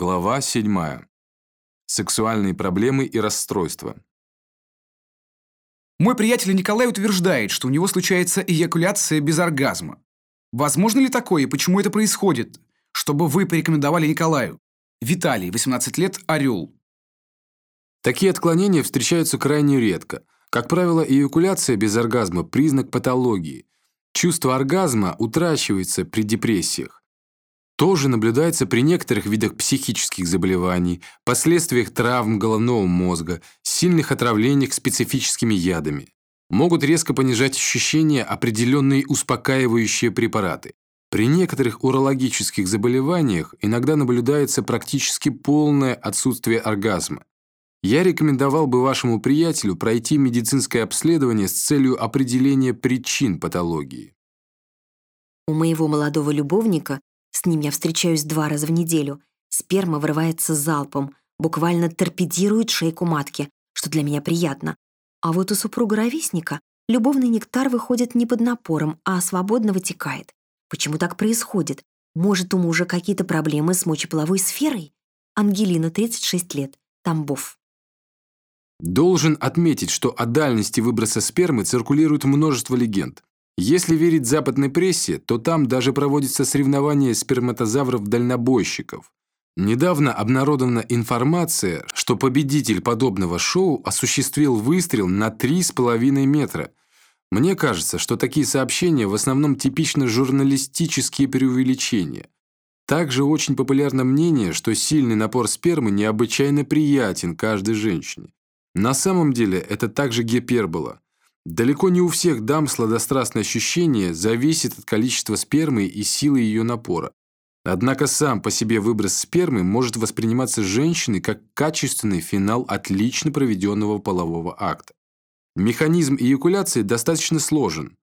Глава 7. Сексуальные проблемы и расстройства. Мой приятель Николай утверждает, что у него случается эякуляция без оргазма. Возможно ли такое и почему это происходит? Чтобы вы порекомендовали Николаю. Виталий, 18 лет, Орел. Такие отклонения встречаются крайне редко. Как правило, эякуляция без оргазма – признак патологии. Чувство оргазма утрачивается при депрессиях тоже наблюдается при некоторых видах психических заболеваний, последствиях травм головного мозга, сильных отравлениях специфическими ядами. Могут резко понижать ощущения определенные успокаивающие препараты. При некоторых урологических заболеваниях иногда наблюдается практически полное отсутствие оргазма. Я рекомендовал бы вашему приятелю пройти медицинское обследование с целью определения причин патологии. У моего молодого любовника с ним я встречаюсь два раза в неделю. Сперма вырывается залпом, буквально торпедирует шейку матки, что для меня приятно. А вот у супруга-ровесника любовный нектар выходит не под напором, а свободно вытекает. Почему так происходит? Может, у мужа какие-то проблемы с мочеполовой сферой? Ангелина, 36 лет, Тамбов. Должен отметить, что о дальности выброса спермы циркулирует множество легенд. Если верить западной прессе, то там даже проводятся соревнования сперматозавров-дальнобойщиков. Недавно обнародована информация, что победитель подобного шоу осуществил выстрел на 3,5 метра. Мне кажется, что такие сообщения в основном типично журналистические преувеличения. Также очень популярно мнение, что сильный напор спермы необычайно приятен каждой женщине. На самом деле это также гипербола. Далеко не у всех дам сладострастное ощущение зависит от количества спермы и силы ее напора. Однако сам по себе выброс спермы может восприниматься женщиной как качественный финал отлично проведенного полового акта. Механизм эякуляции достаточно сложен.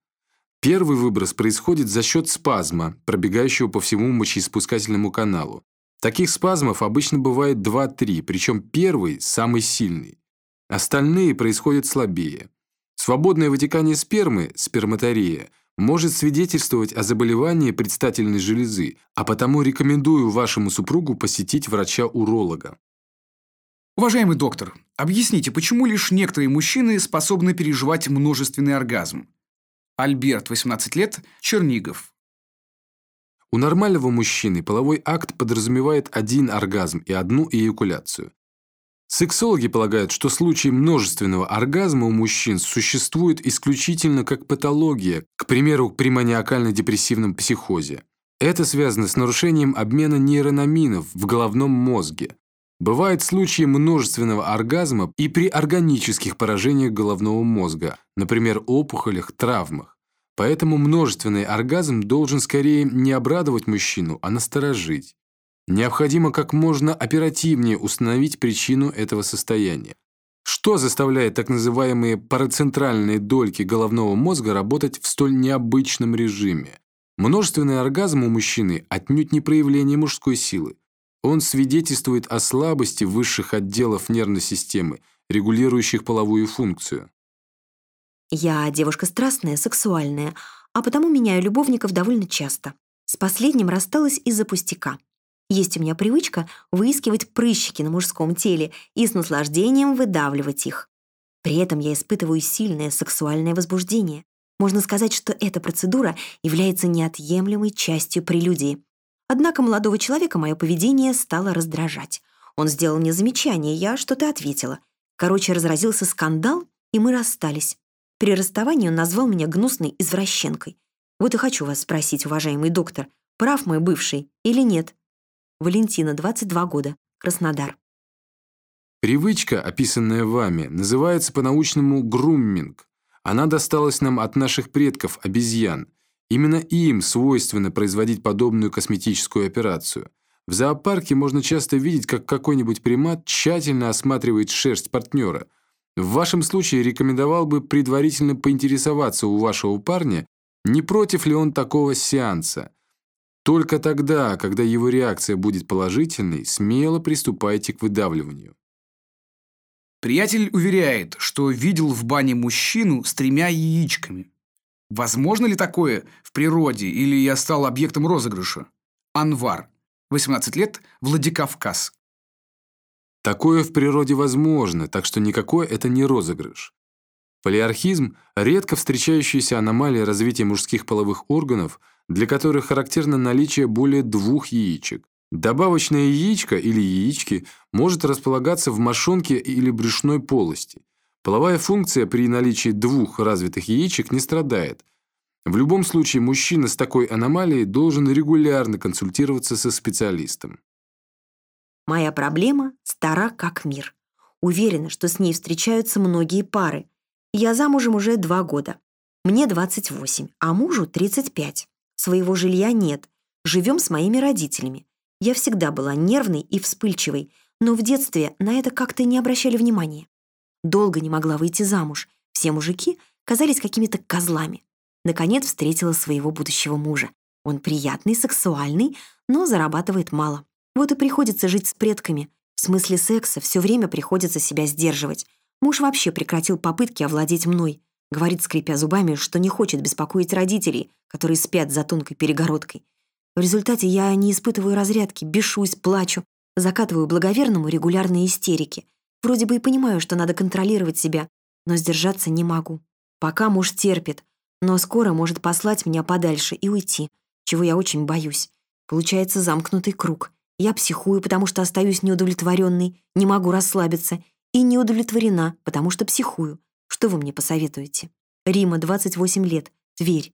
Первый выброс происходит за счет спазма, пробегающего по всему мочеиспускательному каналу. Таких спазмов обычно бывает 2-3, причем первый – самый сильный. Остальные происходят слабее. Свободное вытекание спермы, сперматория, может свидетельствовать о заболевании предстательной железы, а потому рекомендую вашему супругу посетить врача-уролога. Уважаемый доктор, объясните, почему лишь некоторые мужчины способны переживать множественный оргазм? Альберт, 18 лет, Чернигов. У нормального мужчины половой акт подразумевает один оргазм и одну эякуляцию. Сексологи полагают, что случаи множественного оргазма у мужчин существуют исключительно как патология, к примеру, при маниакально-депрессивном психозе. Это связано с нарушением обмена нейрономинов в головном мозге. Бывают случаи множественного оргазма и при органических поражениях головного мозга, например, опухолях, травмах. Поэтому множественный оргазм должен скорее не обрадовать мужчину, а насторожить. Необходимо как можно оперативнее установить причину этого состояния. Что заставляет так называемые парацентральные дольки головного мозга работать в столь необычном режиме? Множественный оргазм у мужчины отнюдь не проявление мужской силы. Он свидетельствует о слабости высших отделов нервной системы, регулирующих половую функцию. Я девушка страстная, сексуальная, а потому меняю любовников довольно часто. С последним рассталась из-за пустяка. Есть у меня привычка выискивать прыщики на мужском теле и с наслаждением выдавливать их. При этом я испытываю сильное сексуальное возбуждение. Можно сказать, что эта процедура является неотъемлемой частью прелюдии. Однако молодого человека мое поведение стало раздражать. Он сделал мне замечание, я что-то ответила. Короче, разразился скандал, и мы расстались. При расставании он назвал меня гнусной извращенкой. Вот и хочу вас спросить, уважаемый доктор, прав мой бывший или нет? Валентина, 22 года, Краснодар. Привычка, описанная вами, называется по-научному грумминг. Она досталась нам от наших предков, обезьян. Именно им свойственно производить подобную косметическую операцию. В зоопарке можно часто видеть, как какой-нибудь примат тщательно осматривает шерсть партнера. В вашем случае рекомендовал бы предварительно поинтересоваться у вашего парня, не против ли он такого сеанса. Только тогда, когда его реакция будет положительной, смело приступайте к выдавливанию. Приятель уверяет, что видел в бане мужчину с тремя яичками. Возможно ли такое в природе, или я стал объектом розыгрыша? Анвар, 18 лет, Владикавказ. Такое в природе возможно, так что никакой это не розыгрыш. Полиархизм – редко встречающаяся аномалия развития мужских половых органов, для которых характерно наличие более двух яичек. Добавочное яичко или яички может располагаться в мошонке или брюшной полости. Половая функция при наличии двух развитых яичек не страдает. В любом случае мужчина с такой аномалией должен регулярно консультироваться со специалистом. Моя проблема стара как мир. Уверена, что с ней встречаются многие пары – я замужем уже два года. Мне 28, а мужу 35. Своего жилья нет. Живем с моими родителями. Я всегда была нервной и вспыльчивой, но в детстве на это как-то не обращали внимания. Долго не могла выйти замуж. Все мужики казались какими-то козлами. Наконец встретила своего будущего мужа. Он приятный, сексуальный, но зарабатывает мало. Вот и приходится жить с предками. В смысле секса все время приходится себя сдерживать. Муж вообще прекратил попытки овладеть мной. Говорит, скрипя зубами, что не хочет беспокоить родителей, которые спят за тонкой перегородкой. В результате я не испытываю разрядки, бешусь, плачу, закатываю благоверному регулярные истерики. Вроде бы и понимаю, что надо контролировать себя, но сдержаться не могу. Пока муж терпит, но скоро может послать меня подальше и уйти, чего я очень боюсь. Получается замкнутый круг. Я психую, потому что остаюсь неудовлетворенной, не могу расслабиться и не удовлетворена, потому что психую. Что вы мне посоветуете? Рима, 28 лет, Тверь.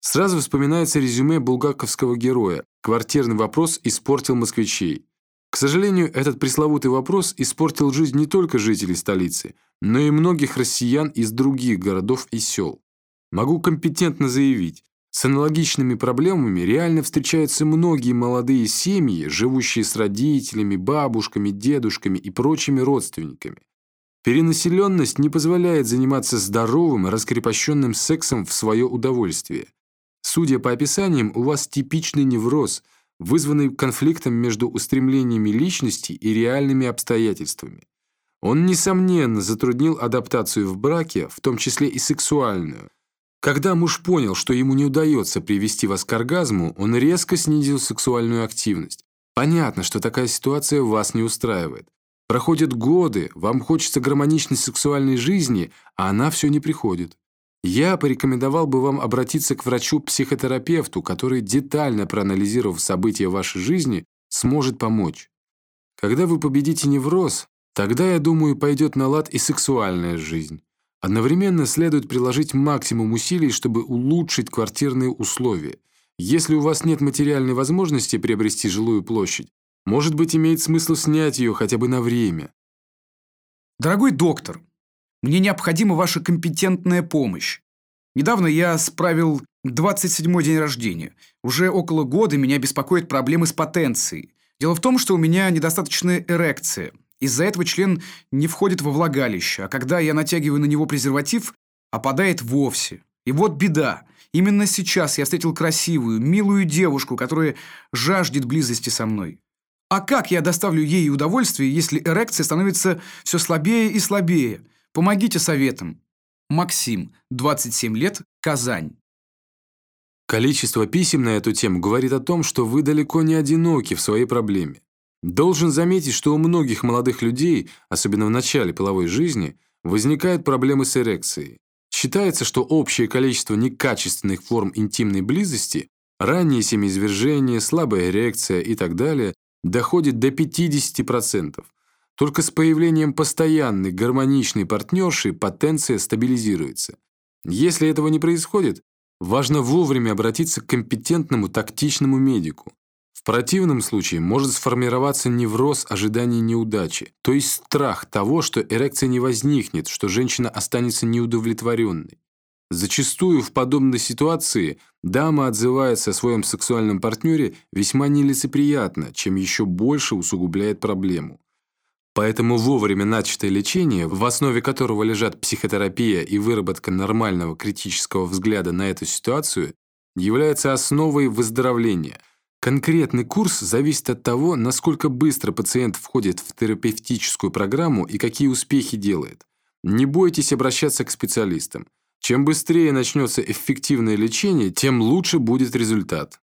Сразу вспоминается резюме булгаковского героя «Квартирный вопрос испортил москвичей». К сожалению, этот пресловутый вопрос испортил жизнь не только жителей столицы, но и многих россиян из других городов и сел. Могу компетентно заявить, с аналогичными проблемами реально встречаются многие молодые семьи, живущие с родителями, бабушками, дедушками и прочими родственниками. Перенаселенность не позволяет заниматься здоровым, раскрепощенным сексом в свое удовольствие. Судя по описаниям, у вас типичный невроз, вызванный конфликтом между устремлениями личности и реальными обстоятельствами. Он, несомненно, затруднил адаптацию в браке, в том числе и сексуальную – когда муж понял, что ему не удается привести вас к оргазму, он резко снизил сексуальную активность. Понятно, что такая ситуация вас не устраивает. Проходят годы, вам хочется гармоничной сексуальной жизни, а она все не приходит. Я порекомендовал бы вам обратиться к врачу-психотерапевту, который, детально проанализировав события вашей жизни, сможет помочь. Когда вы победите невроз, тогда, я думаю, пойдет на лад и сексуальная жизнь. Одновременно следует приложить максимум усилий, чтобы улучшить квартирные условия. Если у вас нет материальной возможности приобрести жилую площадь, может быть, имеет смысл снять ее хотя бы на время. Дорогой доктор, мне необходима ваша компетентная помощь. Недавно я справил 27-й день рождения. Уже около года меня беспокоят проблемы с потенцией. Дело в том, что у меня недостаточная эрекция – из-за этого член не входит во влагалище, а когда я натягиваю на него презерватив, опадает вовсе. И вот беда. Именно сейчас я встретил красивую, милую девушку, которая жаждет близости со мной. А как я доставлю ей удовольствие, если эрекция становится все слабее и слабее? Помогите советом. Максим, 27 лет, Казань. Количество писем на эту тему говорит о том, что вы далеко не одиноки в своей проблеме. Должен заметить, что у многих молодых людей, особенно в начале половой жизни, возникают проблемы с эрекцией. Считается, что общее количество некачественных форм интимной близости, раннее семяизвержение, слабая эрекция и так далее, доходит до 50%. Только с появлением постоянной гармоничной партнерши потенция стабилизируется. Если этого не происходит, важно вовремя обратиться к компетентному тактичному медику. В противном случае может сформироваться невроз ожидания неудачи, то есть страх того, что эрекция не возникнет, что женщина останется неудовлетворенной. Зачастую в подобной ситуации дама отзывается о своем сексуальном партнере весьма нелицеприятно, чем еще больше усугубляет проблему. Поэтому вовремя начатое лечение, в основе которого лежат психотерапия и выработка нормального критического взгляда на эту ситуацию, является основой выздоровления – Конкретный курс зависит от того, насколько быстро пациент входит в терапевтическую программу и какие успехи делает. Не бойтесь обращаться к специалистам. Чем быстрее начнется эффективное лечение, тем лучше будет результат.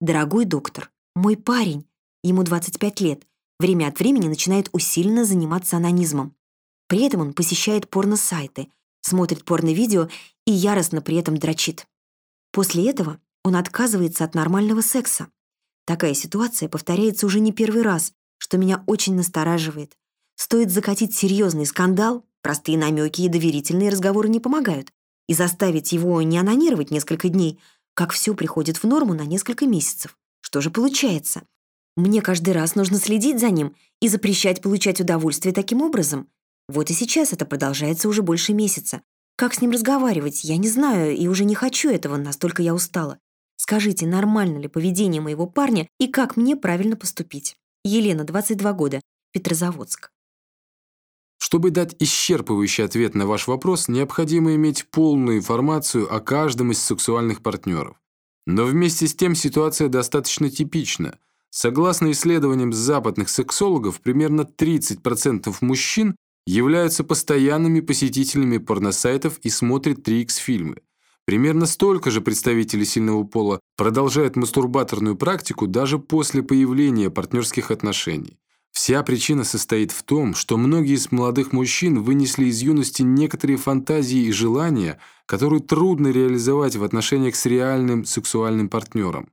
Дорогой доктор, мой парень, ему 25 лет, время от времени начинает усиленно заниматься анонизмом. При этом он посещает порно-сайты, смотрит порно-видео и яростно при этом дрочит. После этого он отказывается от нормального секса. Такая ситуация повторяется уже не первый раз, что меня очень настораживает. Стоит закатить серьезный скандал, простые намеки и доверительные разговоры не помогают, и заставить его не анонировать несколько дней, как все приходит в норму на несколько месяцев. Что же получается? Мне каждый раз нужно следить за ним и запрещать получать удовольствие таким образом. Вот и сейчас это продолжается уже больше месяца. Как с ним разговаривать, я не знаю и уже не хочу этого, настолько я устала. Скажите, нормально ли поведение моего парня и как мне правильно поступить? Елена, 22 года, Петрозаводск. Чтобы дать исчерпывающий ответ на ваш вопрос, необходимо иметь полную информацию о каждом из сексуальных партнеров. Но вместе с тем ситуация достаточно типична. Согласно исследованиям западных сексологов, примерно 30% мужчин являются постоянными посетителями порносайтов и смотрят 3X-фильмы. Примерно столько же представителей сильного пола продолжают мастурбаторную практику даже после появления партнерских отношений. Вся причина состоит в том, что многие из молодых мужчин вынесли из юности некоторые фантазии и желания, которые трудно реализовать в отношениях с реальным сексуальным партнером.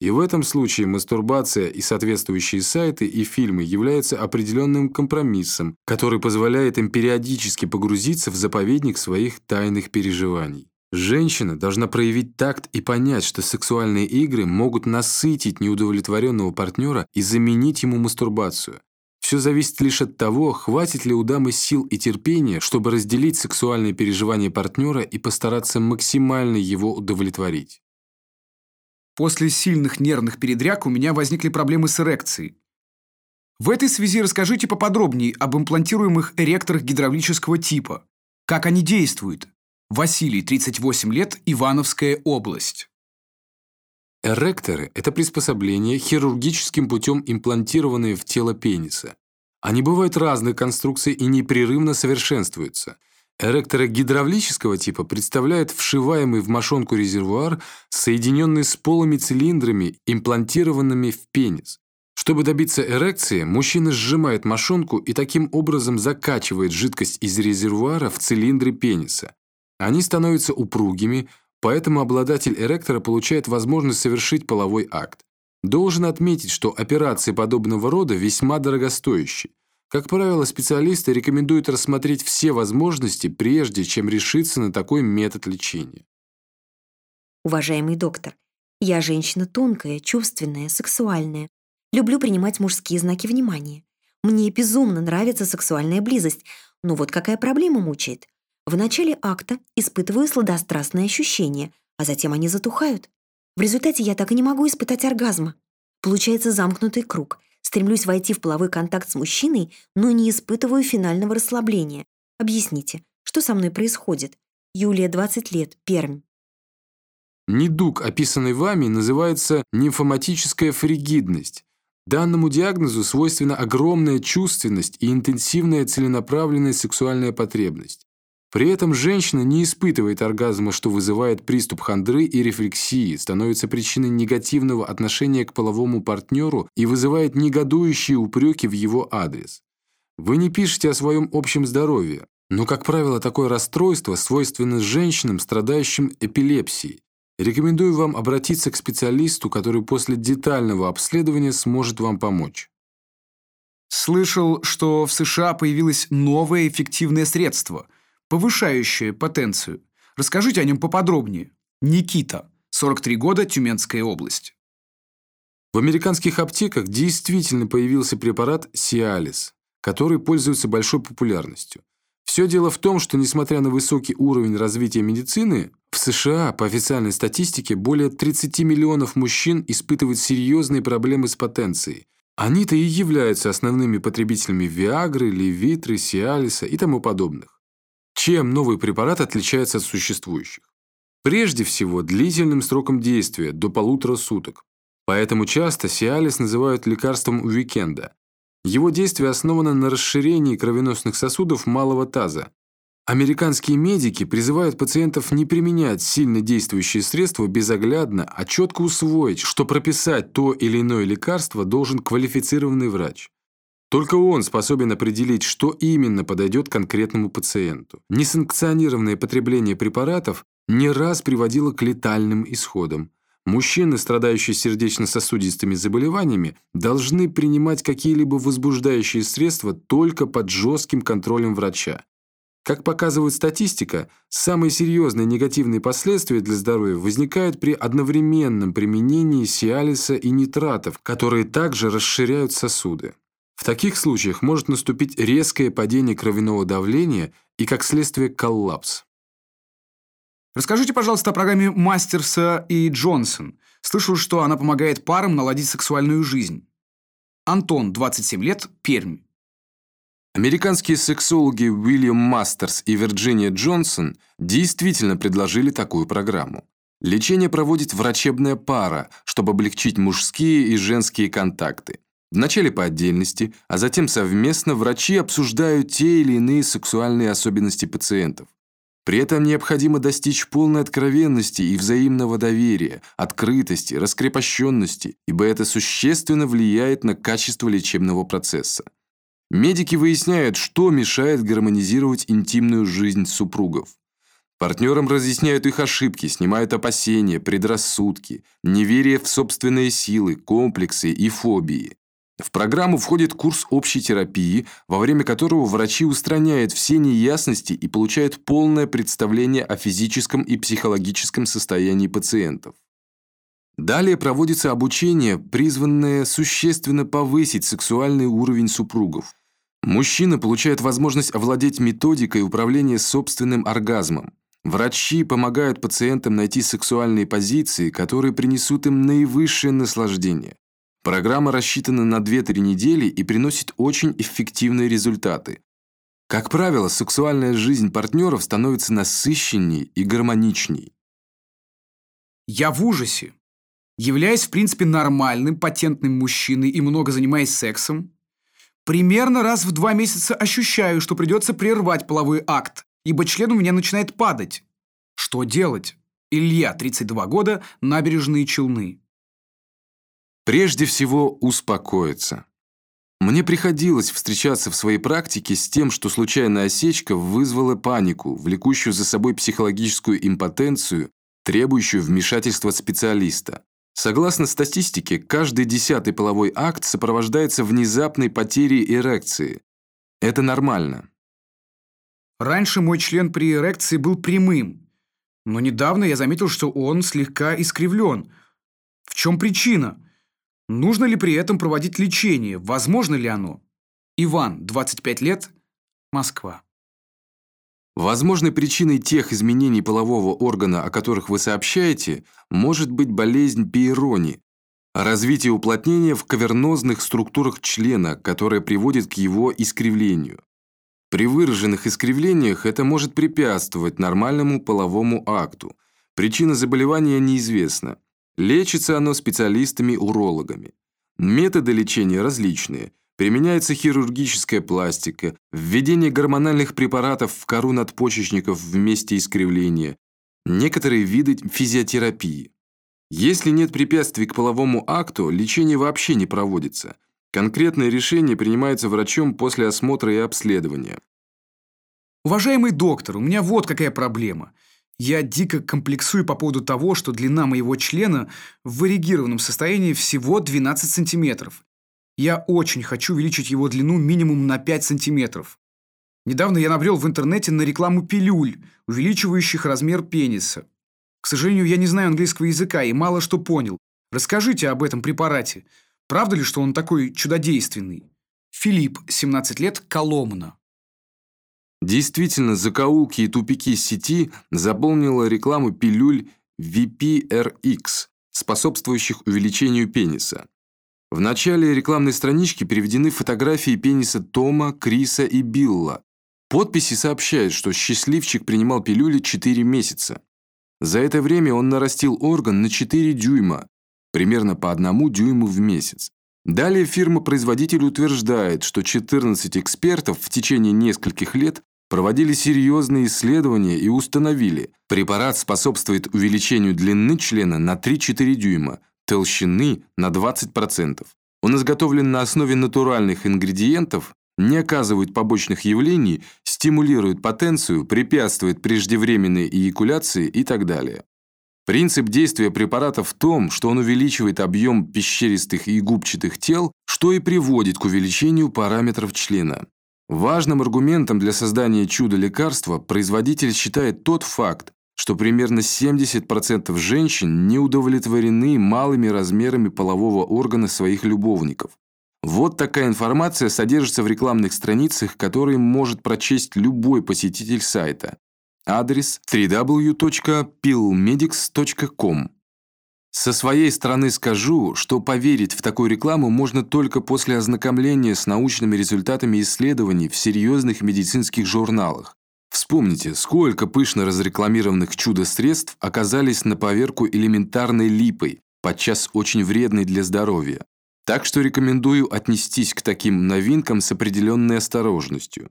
И в этом случае мастурбация и соответствующие сайты и фильмы являются определенным компромиссом, который позволяет им периодически погрузиться в заповедник своих тайных переживаний. Женщина должна проявить такт и понять, что сексуальные игры могут насытить неудовлетворенного партнера и заменить ему мастурбацию. Все зависит лишь от того, хватит ли у дамы сил и терпения, чтобы разделить сексуальные переживания партнера и постараться максимально его удовлетворить. После сильных нервных передряг у меня возникли проблемы с эрекцией. В этой связи расскажите поподробнее об имплантируемых эректорах гидравлического типа. Как они действуют? Василий, 38 лет, Ивановская область. Эректоры – это приспособления, хирургическим путем имплантированные в тело пениса. Они бывают разных конструкций и непрерывно совершенствуются. Эректоры гидравлического типа представляют вшиваемый в мошонку резервуар, соединенный с полыми цилиндрами, имплантированными в пенис. Чтобы добиться эрекции, мужчина сжимает мошонку и таким образом закачивает жидкость из резервуара в цилиндры пениса. Они становятся упругими, поэтому обладатель эректора получает возможность совершить половой акт. Должен отметить, что операции подобного рода весьма дорогостоящие. Как правило, специалисты рекомендуют рассмотреть все возможности, прежде чем решиться на такой метод лечения. Уважаемый доктор, я женщина тонкая, чувственная, сексуальная. Люблю принимать мужские знаки внимания. Мне безумно нравится сексуальная близость, но вот какая проблема мучает. В начале акта испытываю сладострастные ощущения, а затем они затухают. В результате я так и не могу испытать оргазма. Получается замкнутый круг. Стремлюсь войти в половой контакт с мужчиной, но не испытываю финального расслабления. Объясните, что со мной происходит? Юлия, 20 лет, Пермь. Недуг, описанный вами, называется нимфоматическая фригидность. Данному диагнозу свойственна огромная чувственность и интенсивная целенаправленная сексуальная потребность. При этом женщина не испытывает оргазма, что вызывает приступ хандры и рефлексии, становится причиной негативного отношения к половому партнеру и вызывает негодующие упреки в его адрес. Вы не пишете о своем общем здоровье, но, как правило, такое расстройство свойственно женщинам, страдающим эпилепсией. Рекомендую вам обратиться к специалисту, который после детального обследования сможет вам помочь. Слышал, что в США появилось новое эффективное средство – повышающее потенцию. Расскажите о нем поподробнее. Никита, 43 года, Тюменская область. В американских аптеках действительно появился препарат Cialis, который пользуется большой популярностью. Все дело в том, что, несмотря на высокий уровень развития медицины, в США, по официальной статистике, более 30 миллионов мужчин испытывают серьезные проблемы с потенцией. Они-то и являются основными потребителями Виагры, Левитры, Сиалиса и тому подобных. Чем новый препарат отличается от существующих? Прежде всего, длительным сроком действия, до полутора суток. Поэтому часто Сиалис называют лекарством уикенда. Его действие основано на расширении кровеносных сосудов малого таза. Американские медики призывают пациентов не применять сильно действующие средства безоглядно, а четко усвоить, что прописать то или иное лекарство должен квалифицированный врач. Только он способен определить, что именно подойдет конкретному пациенту. Несанкционированное потребление препаратов не раз приводило к летальным исходам. Мужчины, страдающие сердечно-сосудистыми заболеваниями, должны принимать какие-либо возбуждающие средства только под жестким контролем врача. Как показывает статистика, самые серьезные негативные последствия для здоровья возникают при одновременном применении сиалиса и нитратов, которые также расширяют сосуды. В таких случаях может наступить резкое падение кровяного давления и, как следствие, коллапс. Расскажите, пожалуйста, о программе Мастерса и Джонсон. Слышал, что она помогает парам наладить сексуальную жизнь. Антон, 27 лет, Пермь. Американские сексологи Уильям Мастерс и Вирджиния Джонсон действительно предложили такую программу. Лечение проводит врачебная пара, чтобы облегчить мужские и женские контакты. Вначале по отдельности, а затем совместно врачи обсуждают те или иные сексуальные особенности пациентов. При этом необходимо достичь полной откровенности и взаимного доверия, открытости, раскрепощенности, ибо это существенно влияет на качество лечебного процесса. Медики выясняют, что мешает гармонизировать интимную жизнь супругов. Партнерам разъясняют их ошибки, снимают опасения, предрассудки, неверие в собственные силы, комплексы и фобии. В программу входит курс общей терапии, во время которого врачи устраняют все неясности и получают полное представление о физическом и психологическом состоянии пациентов. Далее проводится обучение, призванное существенно повысить сексуальный уровень супругов. Мужчина получает возможность овладеть методикой управления собственным оргазмом. Врачи помогают пациентам найти сексуальные позиции, которые принесут им наивысшее наслаждение. Программа рассчитана на 2-3 недели и приносит очень эффективные результаты. Как правило, сексуальная жизнь партнеров становится насыщенней и гармоничней. Я в ужасе. Являясь, в принципе, нормальным, патентным мужчиной и много занимаясь сексом, примерно раз в два месяца ощущаю, что придется прервать половой акт, ибо член у меня начинает падать. Что делать? Илья, 32 года, набережные Челны. Прежде всего, успокоиться. Мне приходилось встречаться в своей практике с тем, что случайная осечка вызвала панику, влекущую за собой психологическую импотенцию, требующую вмешательства специалиста. Согласно статистике, каждый десятый половой акт сопровождается внезапной потерей эрекции. Это нормально. Раньше мой член при эрекции был прямым, но недавно я заметил, что он слегка искривлен. В чем причина? Нужно ли при этом проводить лечение? Возможно ли оно? Иван, 25 лет, Москва. Возможной причиной тех изменений полового органа, о которых вы сообщаете, может быть болезнь Пейрони, развитие уплотнения в кавернозных структурах члена, которое приводит к его искривлению. При выраженных искривлениях это может препятствовать нормальному половому акту. Причина заболевания неизвестна. Лечится оно специалистами-урологами. Методы лечения различные. Применяется хирургическая пластика, введение гормональных препаратов в кору надпочечников в месте искривления, некоторые виды физиотерапии. Если нет препятствий к половому акту, лечение вообще не проводится. Конкретное решение принимается врачом после осмотра и обследования. Уважаемый доктор, у меня вот какая проблема – я дико комплексую по поводу того, что длина моего члена в эрегированном состоянии всего 12 сантиметров. Я очень хочу увеличить его длину минимум на 5 сантиметров. Недавно я набрел в интернете на рекламу пилюль, увеличивающих размер пениса. К сожалению, я не знаю английского языка и мало что понял. Расскажите об этом препарате. Правда ли, что он такой чудодейственный? Филипп, 17 лет, Коломна. Действительно, закоулки и тупики сети заполнила реклама пилюль VPRX, способствующих увеличению пениса. В начале рекламной странички приведены фотографии пениса Тома, Криса и Билла. Подписи сообщают, что счастливчик принимал пилюли 4 месяца. За это время он нарастил орган на 4 дюйма, примерно по одному дюйму в месяц. Далее фирма-производитель утверждает, что 14 экспертов в течение нескольких лет проводили серьезные исследования и установили, препарат способствует увеличению длины члена на 3-4 дюйма, толщины на 20%. Он изготовлен на основе натуральных ингредиентов, не оказывает побочных явлений, стимулирует потенцию, препятствует преждевременной эякуляции и так далее. Принцип действия препарата в том, что он увеличивает объем пещеристых и губчатых тел, что и приводит к увеличению параметров члена. Важным аргументом для создания чудо-лекарства производитель считает тот факт, что примерно 70% женщин не удовлетворены малыми размерами полового органа своих любовников. Вот такая информация содержится в рекламных страницах, которые может прочесть любой посетитель сайта. Адрес www.pillmedics.com. Со своей стороны скажу, что поверить в такую рекламу можно только после ознакомления с научными результатами исследований в серьезных медицинских журналах. Вспомните, сколько пышно разрекламированных чудо-средств оказались на поверку элементарной липой, подчас очень вредной для здоровья. Так что рекомендую отнестись к таким новинкам с определенной осторожностью.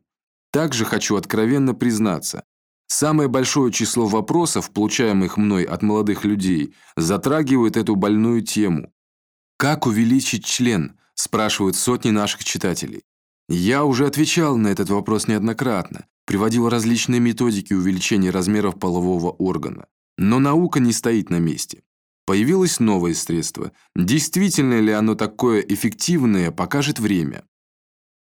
Также хочу откровенно признаться, самое большое число вопросов, получаемых мной от молодых людей, затрагивает эту больную тему. «Как увеличить член?» – спрашивают сотни наших читателей. Я уже отвечал на этот вопрос неоднократно, приводил различные методики увеличения размеров полового органа. Но наука не стоит на месте. Появилось новое средство. Действительно ли оно такое эффективное, покажет время.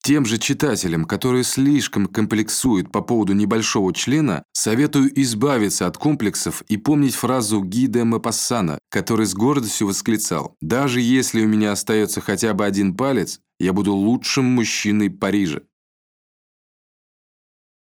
Тем же читателям, которые слишком комплексуют по поводу небольшого члена, советую избавиться от комплексов и помнить фразу Ги де Мапассана, который с гордостью восклицал «Даже если у меня остается хотя бы один палец, я буду лучшим мужчиной Парижа».